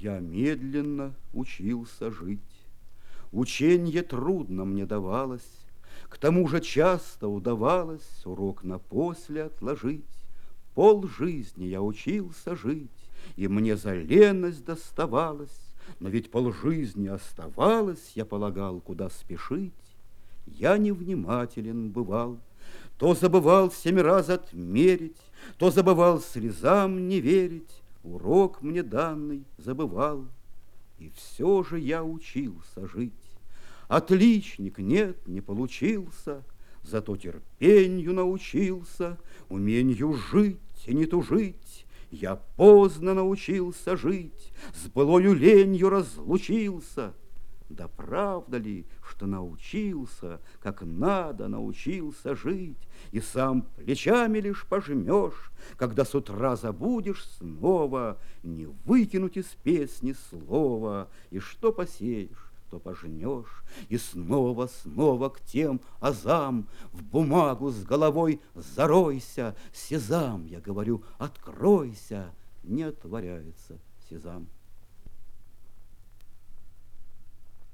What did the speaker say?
Я медленно учился жить. Ученье трудно мне давалось, К тому же часто удавалось Урок на после отложить. Пол жизни я учился жить, И мне за леность доставалось, Но ведь пол жизни оставалось, Я полагал, куда спешить. Я невнимателен бывал, То забывал семь раз отмерить, То забывал слезам не верить, Урок мне данный забывал, И все же я учился жить. Отличник, нет, не получился, Зато терпенью научился, Уменью жить и не тужить. Я поздно научился жить, С былою ленью разлучился — да правда ли, что научился, как надо научился жить, И сам плечами лишь пожмешь, когда с утра забудешь снова Не выкинуть из песни слова, и что посеешь, то пожнешь, И снова, снова к тем азам В бумагу с головой заройся, Сезам, я говорю, откройся, Не отворяется сезам.